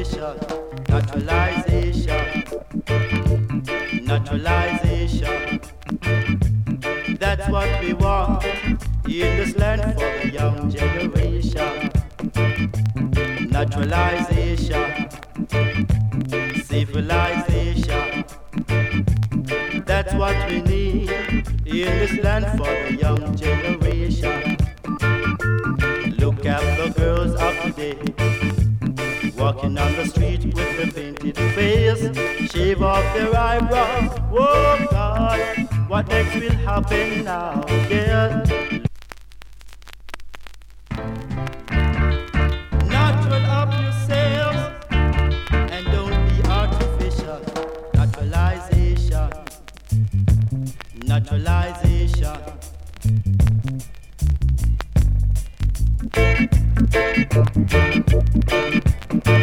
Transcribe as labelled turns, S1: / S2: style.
S1: artificial. Naturalization. Naturalization. That's what we want in this land for the young generation. Naturalization. Civilization. That's what we need in this land for the young generation. Look at the girls of today, walking on the street with a painted face, shave off their eyebrows. Oh God, what next will happen now? Yeah. Natural up yourselves and don't be artificial. Naturalization. Naturalization.